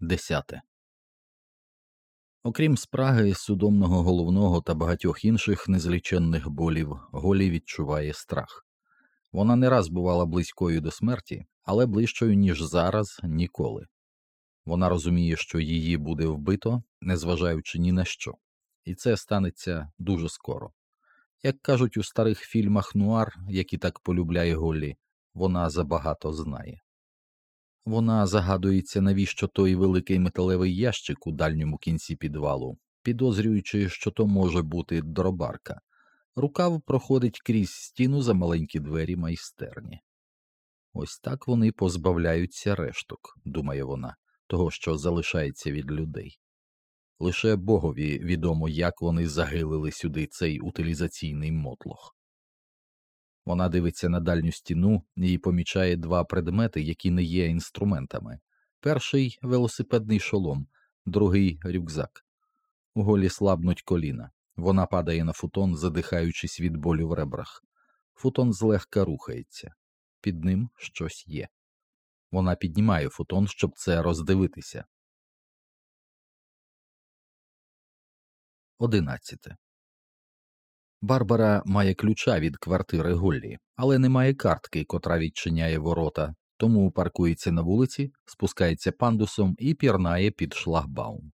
Десяте. Окрім спраги, судомного головного та багатьох інших незліченних болів, Голі відчуває страх. Вона не раз бувала близькою до смерті, але ближчою, ніж зараз, ніколи. Вона розуміє, що її буде вбито, незважаючи ні на що, і це станеться дуже скоро. Як кажуть у старих фільмах Нуар, які так полюбляє Голлі, вона забагато знає. Вона загадується, навіщо той великий металевий ящик у дальньому кінці підвалу, підозрюючи, що то може бути дробарка. Рукав проходить крізь стіну за маленькі двері майстерні. Ось так вони позбавляються решток, думає вона, того, що залишається від людей. Лише Богові відомо, як вони загилили сюди цей утилізаційний мотлох. Вона дивиться на дальню стіну і помічає два предмети, які не є інструментами перший велосипедний шолом, другий рюкзак. Голі слабнуть коліна. Вона падає на футон, задихаючись від болю в ребрах. Футон злегка рухається, під ним щось є. Вона піднімає футон, щоб це роздивитися. Одинадцяте. Барбара має ключа від квартири Голлі, але не має картки, котра відчиняє ворота, тому паркується на вулиці, спускається пандусом і пірнає під шлагбаум.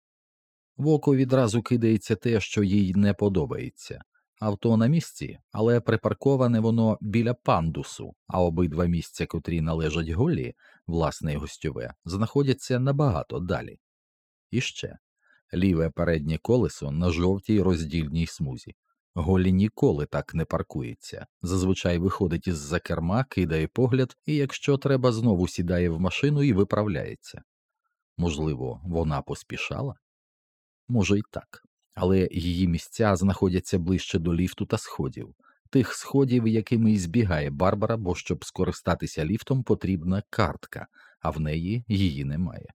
В око відразу кидається те, що їй не подобається. Авто на місці, але припарковане воно біля пандусу, а обидва місця, котрі належать Голлі, власне гостьове, знаходяться набагато далі. І ще ліве переднє колесо на жовтій роздільній смузі. Голі ніколи так не паркується. Зазвичай виходить із за керма, кидає погляд, і, якщо треба, знову сідає в машину і виправляється. Можливо, вона поспішала? Може, й так, але її місця знаходяться ближче до ліфту та сходів, тих сходів, якими й збігає Барбара, бо щоб скористатися ліфтом, потрібна картка, а в неї її немає.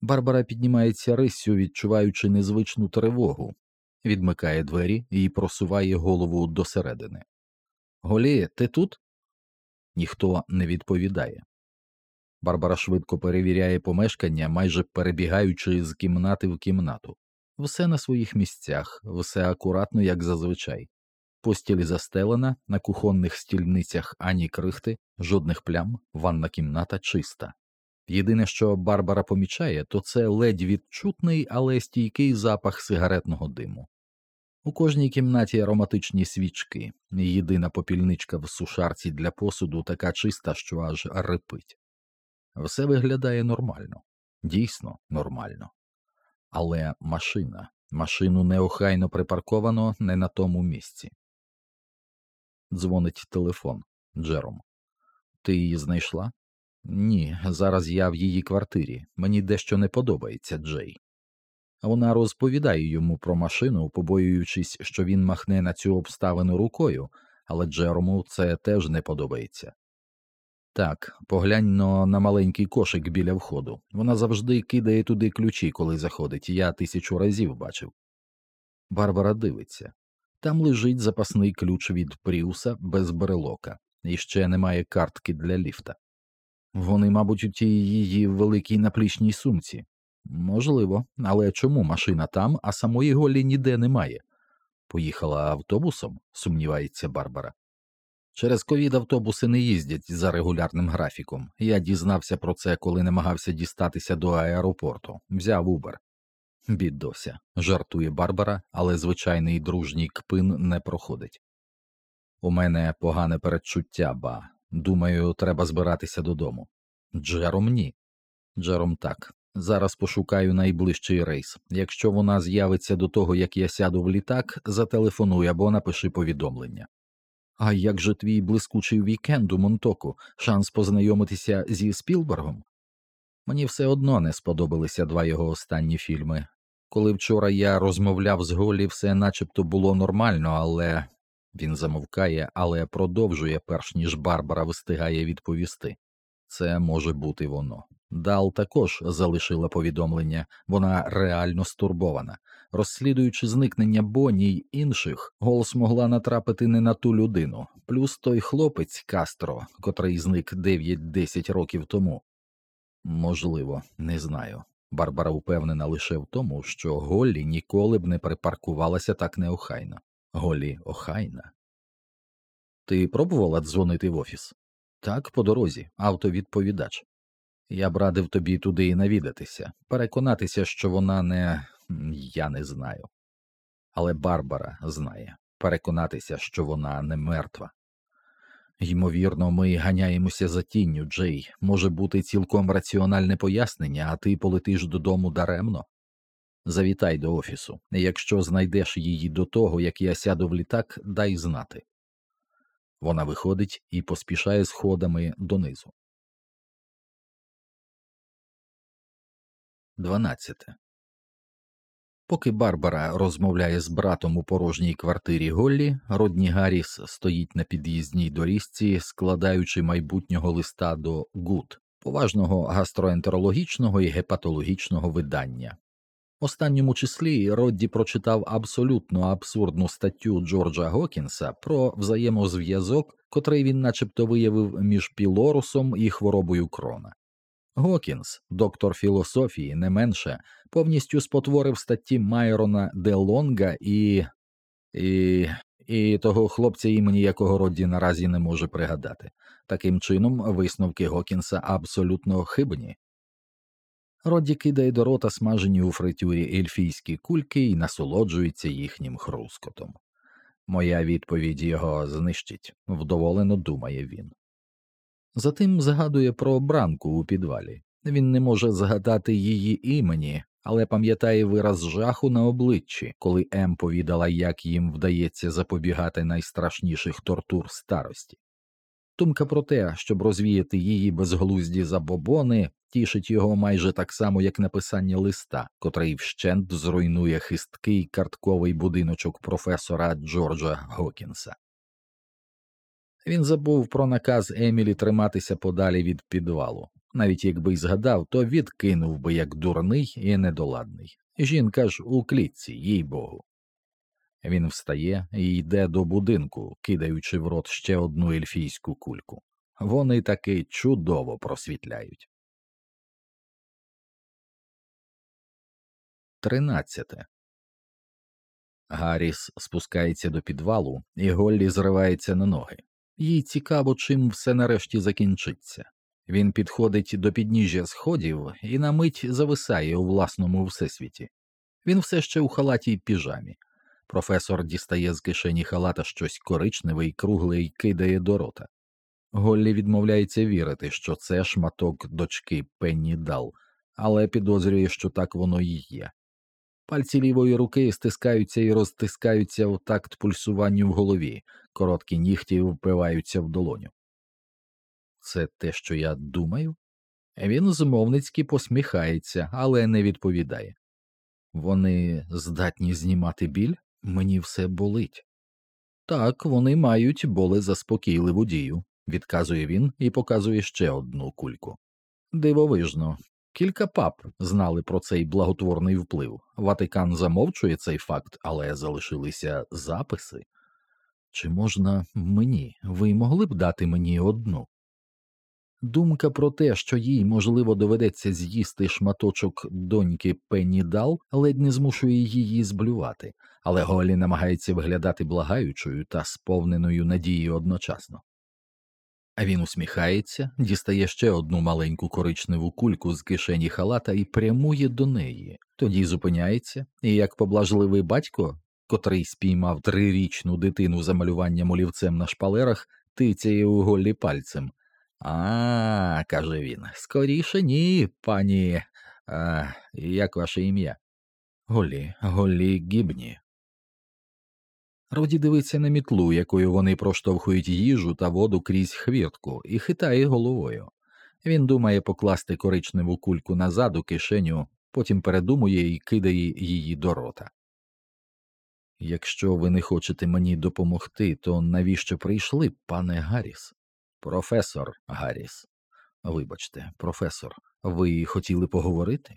Барбара піднімається риссю, відчуваючи незвичну тривогу, відмикає двері і просуває голову досередини. Голі, ти тут? Ніхто не відповідає. Барбара швидко перевіряє помешкання, майже перебігаючи з кімнати в кімнату. Все на своїх місцях, все акуратно, як зазвичай. Постіль застелена, на кухонних стільницях ані крихти, жодних плям, ванна кімната чиста. Єдине, що Барбара помічає, то це ледь відчутний, але стійкий запах сигаретного диму. У кожній кімнаті ароматичні свічки, єдина попільничка в сушарці для посуду така чиста, що аж рипить. Все виглядає нормально, дійсно нормально. Але машина, машину неохайно припарковано не на тому місці. Дзвонить телефон Джером. Ти її знайшла? Ні, зараз я в її квартирі. Мені дещо не подобається, Джей. Вона розповідає йому про машину, побоюючись, що він махне на цю обставину рукою, але Джерому це теж не подобається. Так, поглянь но на маленький кошик біля входу. Вона завжди кидає туди ключі, коли заходить, я тисячу разів бачив. Барбара дивиться там лежить запасний ключ від Пріуса без брелока, і ще немає картки для ліфта. Вони, мабуть, у тій її великій наплічній сумці. Можливо, але чому машина там, а самої Голі ніде немає? Поїхала автобусом, сумнівається Барбара. Через ковід автобуси не їздять за регулярним графіком. Я дізнався про це, коли намагався дістатися до аеропорту, взяв Убер. Бідося, жартує Барбара, але звичайний дружній кпин не проходить. У мене погане передчуття, ба. Думаю, треба збиратися додому. Джером ні. Джером так. Зараз пошукаю найближчий рейс. Якщо вона з'явиться до того, як я сяду в літак, зателефонуй або напиши повідомлення. А як же твій блискучий вікенд у Монтоку, шанс познайомитися зі Спілбергом? Мені все одно не сподобалися два його останні фільми. Коли вчора я розмовляв з Голі, все начебто було нормально, але він замовкає, але продовжує, перш ніж Барбара встигає відповісти це може бути воно. Дал також залишила повідомлення, вона реально стурбована. Розслідуючи зникнення Бонні й інших, Голс могла натрапити не на ту людину, плюс той хлопець Кастро, котрий зник 9-10 років тому. Можливо, не знаю. Барбара упевнена лише в тому, що Голлі ніколи б не припаркувалася так неохайно. Голлі охайна. Ти пробувала дзвонити в офіс? Так, по дорозі, автовідповідач. Я б радив тобі туди і навідатися, переконатися, що вона не. я не знаю. Але Барбара знає переконатися, що вона не мертва. Ймовірно, ми ганяємося за тінню, Джей. Може бути цілком раціональне пояснення, а ти полетиш додому даремно. Завітай до офісу. Якщо знайдеш її до того, як я сяду в літак, дай знати. Вона виходить і поспішає сходами донизу. 12. Поки Барбара розмовляє з братом у порожній квартирі Голлі, Родні Гарріс стоїть на під'їзній доріжці, складаючи майбутнього листа до ГУД, поважного гастроентерологічного і гепатологічного видання. Останньому числі Родді прочитав абсолютно абсурдну статтю Джорджа Гокінса про взаємозв'язок, котрий він начебто виявив між пілорусом і хворобою крона. Гокінс, доктор філософії, не менше, повністю спотворив статті Майрона Де Лонга і. і. і того хлопця імені якого Родді наразі не може пригадати. Таким чином, висновки Гокінса абсолютно хибні. Родді кидає до рота смажені у фритюрі ельфійські кульки і насолоджується їхнім хрускотом. Моя відповідь його знищить, вдоволено думає він. Затим згадує про бранку у підвалі. Він не може згадати її імені, але пам'ятає вираз жаху на обличчі, коли Ем повідала, як їм вдається запобігати найстрашніших тортур старості. Думка про те, щоб розвіяти її безглузді забобони, тішить його майже так само, як написання листа, котрий вщент зруйнує хисткий картковий будиночок професора Джорджа Гокінса. Він забув про наказ Емілі триматися подалі від підвалу. Навіть якби й згадав, то відкинув би як дурний і недоладний. Жінка ж у клітці, їй богу. Він встає і йде до будинку, кидаючи в рот ще одну ельфійську кульку. Вони таки чудово просвітляють. Тринадцяте. Гарріс спускається до підвалу, і Голлі зривається на ноги. Їй цікаво, чим все нарешті закінчиться. Він підходить до підніжжя сходів і на мить зависає у власному всесвіті. Він все ще у халаті й піжамі. Професор дістає з кишені халата щось коричневе й кругле й кидає до рота. Голлі відмовляється вірити, що це шматок дочки Пенні Дал, але підозрює, що так воно і є. Пальці лівої руки стискаються і розтискаються в такт пульсуванню в голові, короткі нігті впиваються в долоню. Це те, що я думаю? Він змовницьки посміхається, але не відповідає. Вони здатні знімати біль, мені все болить. Так, вони мають болезаспокійливу дію, відказує він і показує ще одну кульку. Дивовижно, Кілька пап знали про цей благотворний вплив. Ватикан замовчує цей факт, але залишилися записи. Чи можна мені, ви могли б дати мені одну? Думка про те, що їй, можливо, доведеться з'їсти шматочок доньки Пенні Дал, ледь не змушує її зблювати, але Голі намагається виглядати благаючою та сповненою надією одночасно. А він усміхається, дістає ще одну маленьку коричневу кульку з кишені халата і прямує до неї, тоді зупиняється, і як поблажливий батько, котрий спіймав трирічну дитину за малюванням олівцем на шпалерах, тицяє у голі пальцем. А, каже він, скоріше ні, пані. А, Як ваше ім'я? Голі, голі гібні. Роді дивиться на мітлу, якою вони проштовхують їжу та воду крізь хвіртку, і хитає головою. Він думає покласти коричневу кульку назад у кишеню, потім передумує і кидає її до рота. Якщо ви не хочете мені допомогти, то навіщо прийшли, пане Гарріс? Професор Гарріс. Вибачте, професор, ви хотіли поговорити?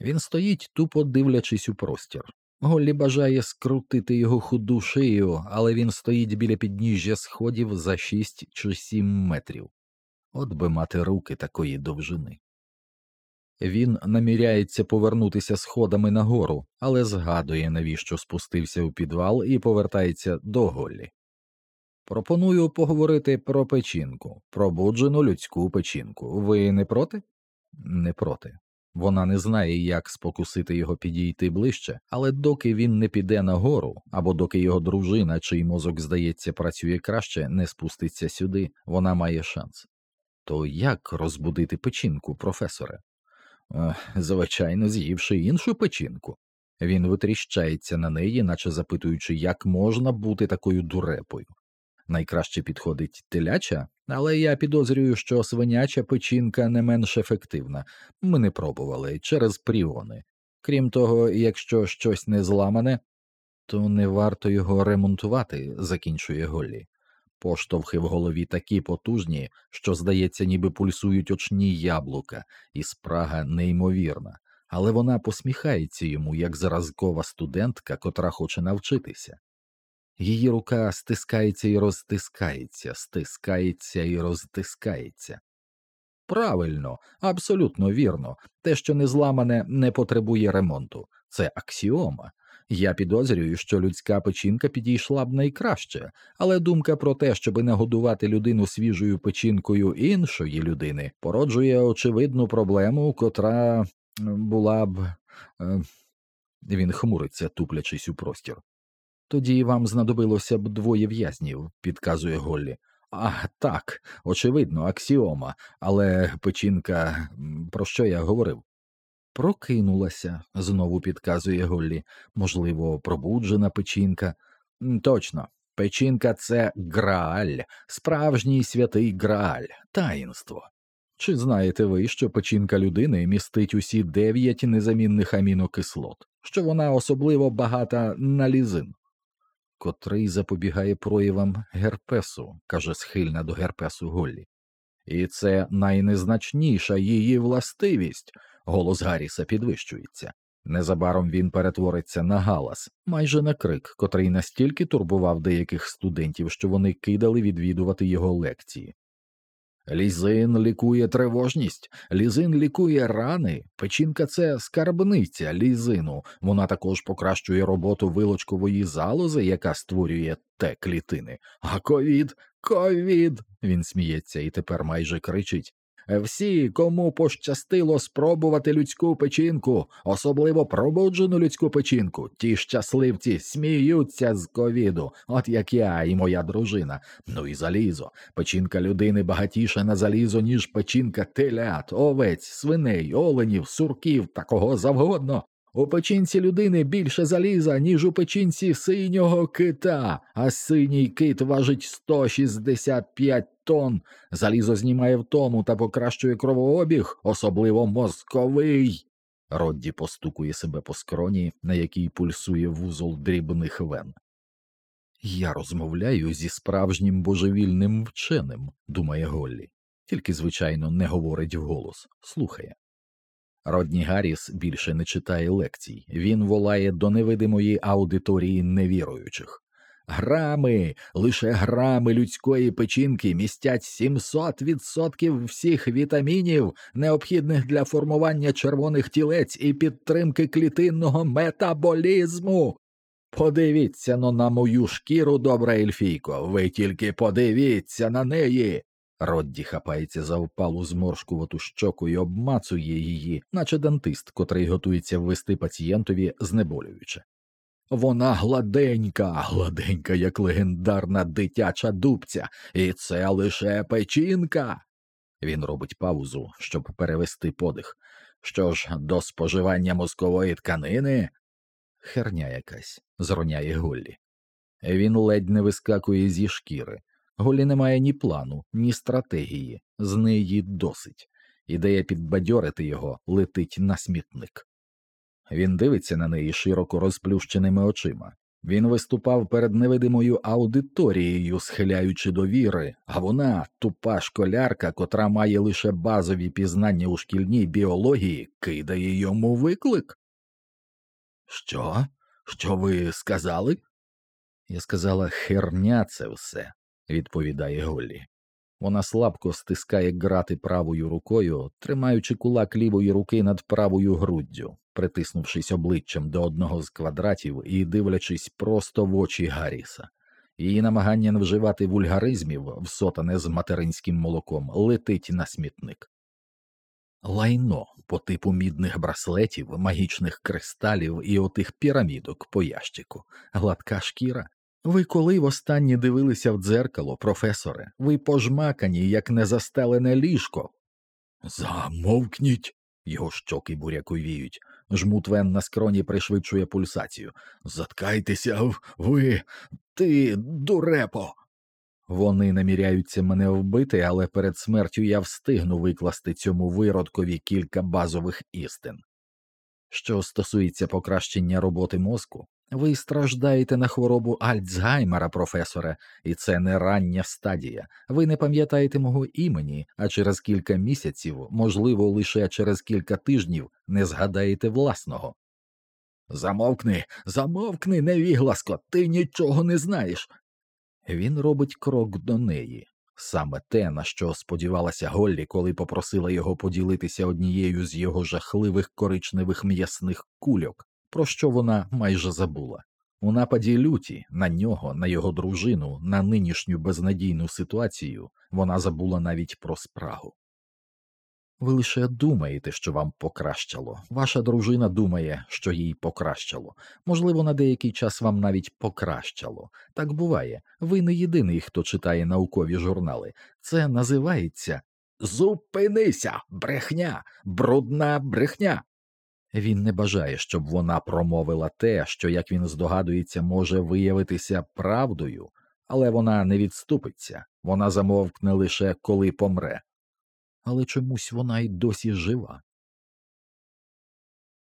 Він стоїть, тупо дивлячись у простір. Голлі бажає скрутити його худу шию, але він стоїть біля підніжжя сходів за шість чи сім метрів. От би мати руки такої довжини. Він наміряється повернутися сходами нагору, але згадує, навіщо спустився у підвал і повертається до Голлі. Пропоную поговорити про печінку, пробуджену людську печінку. Ви не проти? Не проти. Вона не знає, як спокусити його підійти ближче, але доки він не піде нагору, або доки його дружина, чий мозок, здається, працює краще, не спуститься сюди, вона має шанс. То як розбудити печінку, професоре? Звичайно, з'ївши іншу печінку. Він витріщається на неї, наче запитуючи, як можна бути такою дурепою. Найкраще підходить теляча, але я підозрюю, що свиняча печінка не менш ефективна. Ми не пробували через пріони. Крім того, якщо щось не зламане, то не варто його ремонтувати, закінчує Голлі. Поштовхи в голові такі потужні, що, здається, ніби пульсують очні яблука, і спрага неймовірна, але вона посміхається йому, як зразкова студентка, котра хоче навчитися. Її рука стискається і розтискається, стискається і розтискається. Правильно, абсолютно вірно, те, що не зламане, не потребує ремонту, це аксіома. Я підозрюю, що людська печінка підійшла б найкраще, але думка про те, щоби нагодувати людину свіжою печінкою іншої людини, породжує очевидну проблему, котра була б. Е, він хмуриться, туплячись у простір. Тоді вам знадобилося б двоє в'язнів, підказує Голлі. А так, очевидно, аксіома, але печінка, про що я говорив? Прокинулася, знову підказує Голлі, можливо, пробуджена печінка. Точно, печінка це грааль, справжній святий грааль, таїнство. Чи знаєте ви, що печінка людини містить усі дев'ять незамінних амінокислот, що вона особливо багата на лізин? Котрий запобігає проявам герпесу, каже схильна до герпесу Голлі. І це найнезначніша її властивість. Голос Гарріса підвищується. Незабаром він перетвориться на галас, майже на крик, котрий настільки турбував деяких студентів, що вони кидали відвідувати його лекції. Лізин лікує тривожність, лізин лікує рани, печінка це скарбниця лізину, вона також покращує роботу вилочкової залози, яка створює те клітини. А ковід, ковід. Він сміється і тепер майже кричить. Всі, кому пощастило спробувати людську печінку, особливо пробуджену людську печінку, ті щасливці сміються з ковіду, от як я і моя дружина. Ну і залізо. Печінка людини багатіша на залізо, ніж печінка телят, овець, свиней, оленів, сурків та кого завгодно. У печінці людини більше заліза, ніж у печінці синього кита, а синій кит важить 165 тонн. Залізо знімає втому та покращує кровообіг, особливо мозковий. Родді постукує себе по скроні, на якій пульсує вузол дрібних вен. Я розмовляю зі справжнім божевільним вченим, думає Голлі, тільки, звичайно, не говорить вголос, слухає. Родні Гарріс більше не читає лекцій, він волає до невидимої аудиторії невіруючих. Грами, лише грами людської печінки містять 700% всіх вітамінів, необхідних для формування червоних тілець і підтримки клітинного метаболізму. Подивіться но на мою шкіру, добра ельфійко, ви тільки подивіться на неї. Родді хапається за впалу зморшкувату щоку і обмацує її, наче дантист, котрий готується ввести пацієнтові знеболююче. Вона гладенька, гладенька, як легендарна дитяча дубця, і це лише печінка. Він робить паузу, щоб перевести подих. Що ж, до споживання мозкової тканини? Херня якась, зроняє Голлі. Він ледь не вискакує зі шкіри. Голі не має ні плану, ні стратегії, з неї досить. Ідея підбадьорити його летить на смітник. Він дивиться на неї широко розплющеними очима. Він виступав перед невидимою аудиторією, схиляючи до віри, а вона, тупа школярка, котра має лише базові пізнання у шкільній біології, кидає йому виклик. Що? Що ви сказали? Я сказала, херня це все, відповідає Голлі. Вона слабко стискає грати правою рукою, тримаючи кулак лівої руки над правою груддю, притиснувшись обличчям до одного з квадратів і дивлячись просто в очі Гарріса. Її намагання не вживати вульгаризмів, всотане з материнським молоком, летить на смітник. Лайно по типу мідних браслетів, магічних кристалів і отих пірамідок по ящику, гладка шкіра. Ви коли востаннє дивилися в дзеркало, професоре, ви пожмакані, як незастелене ліжко. Замовкніть. Його щоки буряковіють. Жмут вен на скроні пришвидшує пульсацію. Заткайтеся, ви, ти, дурепо. Вони наміряються мене вбити, але перед смертю я встигну викласти цьому виродкові кілька базових істин. Що стосується покращення роботи мозку, ви страждаєте на хворобу Альцгаймера, професоре, і це не рання стадія. Ви не пам'ятаєте мого імені, а через кілька місяців, можливо, лише через кілька тижнів, не згадаєте власного. Замовкни, замовкни, невігласко, ти нічого не знаєш. Він робить крок до неї, саме те, на що сподівалася Голлі, коли попросила його поділитися однією з його жахливих коричневих м'ясних кульок, про що вона майже забула. У нападі люті на нього, на його дружину, на нинішню безнадійну ситуацію вона забула навіть про спрагу. Ви лише думаєте, що вам покращало. Ваша дружина думає, що їй покращало. Можливо, на деякий час вам навіть покращало. Так буває. Ви не єдиний, хто читає наукові журнали. Це називається Зупинися, брехня, брудна брехня. Він не бажає, щоб вона промовила те, що, як він здогадується, може виявитися правдою, але вона не відступиться, вона замовкне лише коли помре. Але чомусь вона й досі жива.